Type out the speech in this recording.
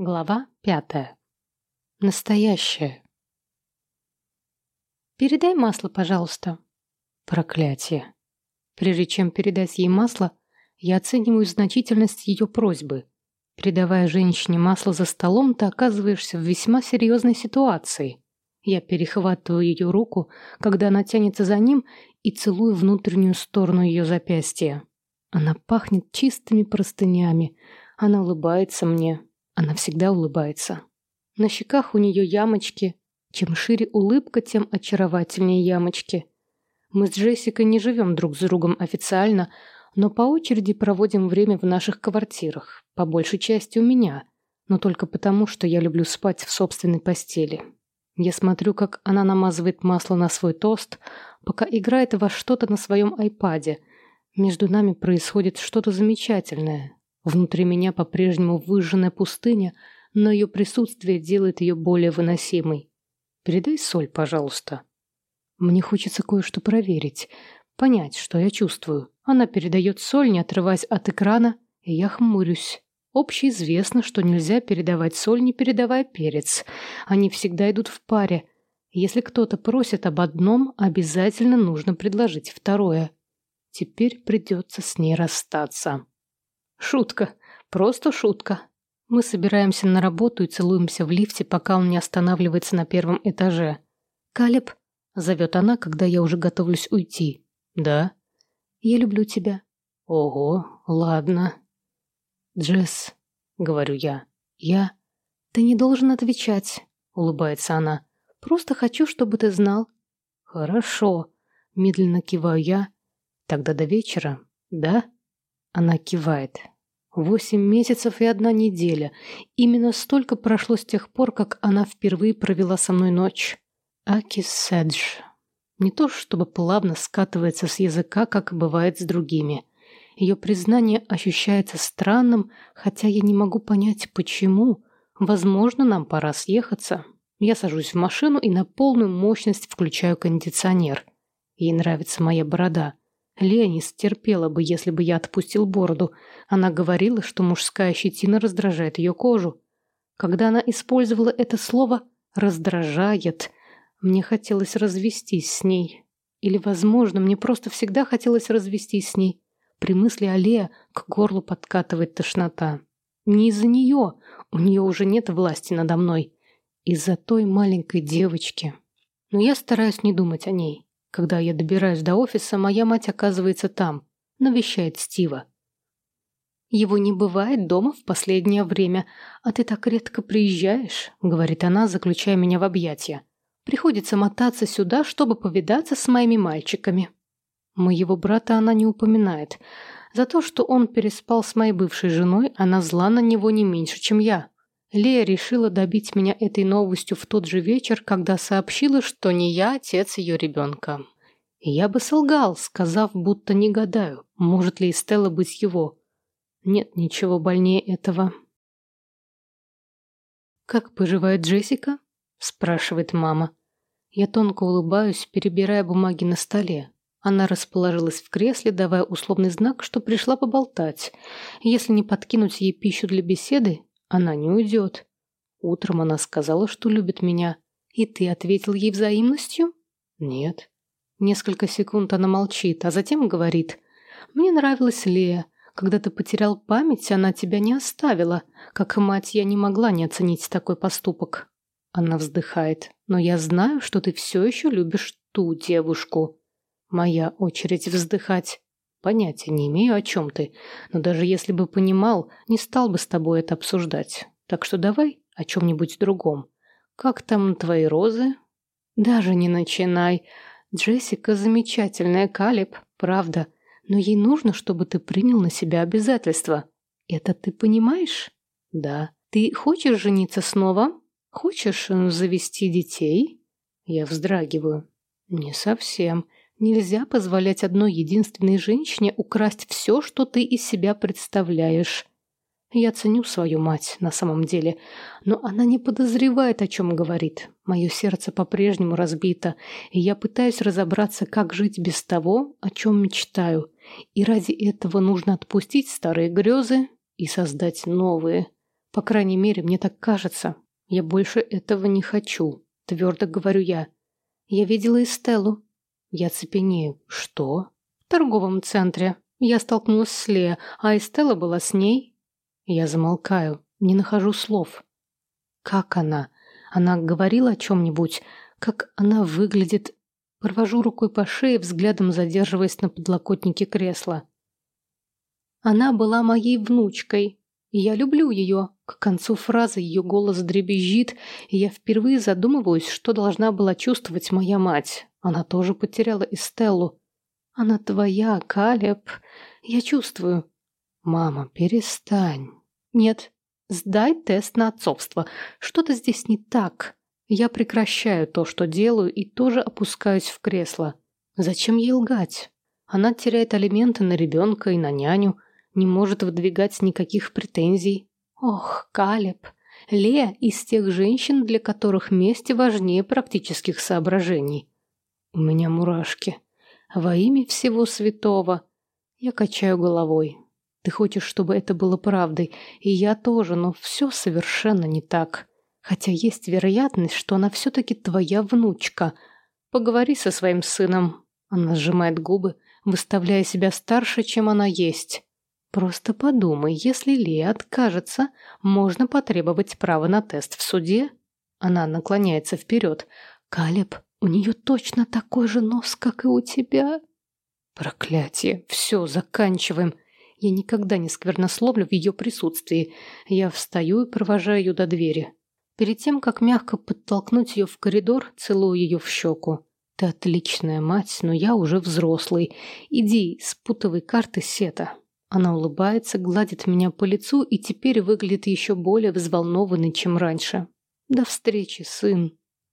Глава пятая. Настоящее. «Передай масло, пожалуйста». Проклятие. Прежде чем передать ей масло, я оцениваю значительность ее просьбы. Передавая женщине масло за столом, ты оказываешься в весьма серьезной ситуации. Я перехватываю ее руку, когда она тянется за ним, и целую внутреннюю сторону ее запястья. Она пахнет чистыми простынями. Она улыбается мне, она всегда улыбается. На щеках у нее ямочки. Чем шире улыбка, тем очаровательнее ямочки. Мы с Джессикой не живем друг с другом официально, но по очереди проводим время в наших квартирах, по большей части у меня, но только потому, что я люблю спать в собственной постели. Я смотрю, как она намазывает масло на свой тост, пока играет во что-то на своем айпаде. Между нами происходит что-то замечательное, Внутри меня по-прежнему выжженная пустыня, но ее присутствие делает ее более выносимой. Передай соль, пожалуйста. Мне хочется кое-что проверить, понять, что я чувствую. Она передает соль, не отрываясь от экрана, и я хмурюсь. Общеизвестно, что нельзя передавать соль, не передавая перец. Они всегда идут в паре. Если кто-то просит об одном, обязательно нужно предложить второе. Теперь придется с ней расстаться. Шутка. Просто шутка. Мы собираемся на работу и целуемся в лифте, пока он не останавливается на первом этаже. «Калеб», — зовет она, когда я уже готовлюсь уйти. «Да?» «Я люблю тебя». «Ого, ладно». «Джесс», — говорю я. «Я...» «Ты не должен отвечать», — улыбается она. «Просто хочу, чтобы ты знал». «Хорошо», — медленно киваю я. «Тогда до вечера, да?» Она кивает. Восемь месяцев и одна неделя. Именно столько прошло с тех пор, как она впервые провела со мной ночь. Аки Седж. Не то чтобы плавно скатывается с языка, как бывает с другими. Ее признание ощущается странным, хотя я не могу понять, почему. Возможно, нам пора съехаться. Я сажусь в машину и на полную мощность включаю кондиционер. Ей нравится моя борода. Леони стерпела бы, если бы я отпустил бороду. Она говорила, что мужская щетина раздражает ее кожу. Когда она использовала это слово «раздражает», мне хотелось развестись с ней. Или, возможно, мне просто всегда хотелось развестись с ней. При мысли о Лео к горлу подкатывает тошнота. Не из-за нее, у нее уже нет власти надо мной. Из-за той маленькой девочки. Но я стараюсь не думать о ней. Когда я добираюсь до офиса, моя мать оказывается там, навещает Стива. «Его не бывает дома в последнее время, а ты так редко приезжаешь», — говорит она, заключая меня в объятия. «Приходится мотаться сюда, чтобы повидаться с моими мальчиками». Моего брата она не упоминает. За то, что он переспал с моей бывшей женой, она зла на него не меньше, чем я. Лея решила добить меня этой новостью в тот же вечер, когда сообщила, что не я отец ее ребенка. я бы солгал, сказав, будто не гадаю, может ли Стелла быть его. Нет ничего больнее этого. «Как поживает Джессика?» – спрашивает мама. Я тонко улыбаюсь, перебирая бумаги на столе. Она расположилась в кресле, давая условный знак, что пришла поболтать. Если не подкинуть ей пищу для беседы, она не уйдет. Утром она сказала, что любит меня. И ты ответил ей взаимностью? Нет. Несколько секунд она молчит, а затем говорит. Мне нравилась Лея. Когда ты потерял память, она тебя не оставила. Как мать, я не могла не оценить такой поступок. Она вздыхает. Но я знаю, что ты все еще любишь ту девушку. Моя очередь вздыхать. Понятия не имею, о чем ты, но даже если бы понимал, не стал бы с тобой это обсуждать. Так что давай о чем-нибудь другом. Как там твои розы? Даже не начинай. Джессика замечательная, Калиб, правда. Но ей нужно, чтобы ты принял на себя обязательства. Это ты понимаешь? Да. Ты хочешь жениться снова? Хочешь завести детей? Я вздрагиваю. Не совсем. Нельзя позволять одной единственной женщине украсть все, что ты из себя представляешь. Я ценю свою мать на самом деле, но она не подозревает, о чем говорит. Мое сердце по-прежнему разбито, и я пытаюсь разобраться, как жить без того, о чем мечтаю. И ради этого нужно отпустить старые грезы и создать новые. По крайней мере, мне так кажется. Я больше этого не хочу, твердо говорю я. Я видела Эстеллу. Я цепенею. Что? В торговом центре. Я столкнулась с Лео, а Эстелла была с ней. Я замолкаю, не нахожу слов. Как она? Она говорила о чем-нибудь? Как она выглядит? Провожу рукой по шее, взглядом задерживаясь на подлокотнике кресла. Она была моей внучкой. Я люблю ее. К концу фразы ее голос дребезжит, и я впервые задумываюсь, что должна была чувствовать моя мать. Она тоже потеряла Эстеллу. Она твоя, Калеб. Я чувствую. Мама, перестань. Нет, сдай тест на отцовство. Что-то здесь не так. Я прекращаю то, что делаю, и тоже опускаюсь в кресло. Зачем ей лгать? Она теряет алименты на ребенка и на няню не может выдвигать никаких претензий. Ох, Калеб, Лея из тех женщин, для которых месть важнее практических соображений. У меня мурашки. Во имя всего святого. Я качаю головой. Ты хочешь, чтобы это было правдой, и я тоже, но все совершенно не так. Хотя есть вероятность, что она все-таки твоя внучка. Поговори со своим сыном. Она сжимает губы, выставляя себя старше, чем она есть. Просто подумай, если Ли откажется, можно потребовать право на тест в суде. Она наклоняется вперед. Калеб, у нее точно такой же нос, как и у тебя. Проклятие. Все, заканчиваем. Я никогда не сквернословлю в ее присутствии. Я встаю и провожаю ее до двери. Перед тем, как мягко подтолкнуть ее в коридор, целую ее в щеку. Ты отличная мать, но я уже взрослый. Иди, спутывай карты Сета. Она улыбается, гладит меня по лицу и теперь выглядит еще более взволнованной, чем раньше. До встречи, сын.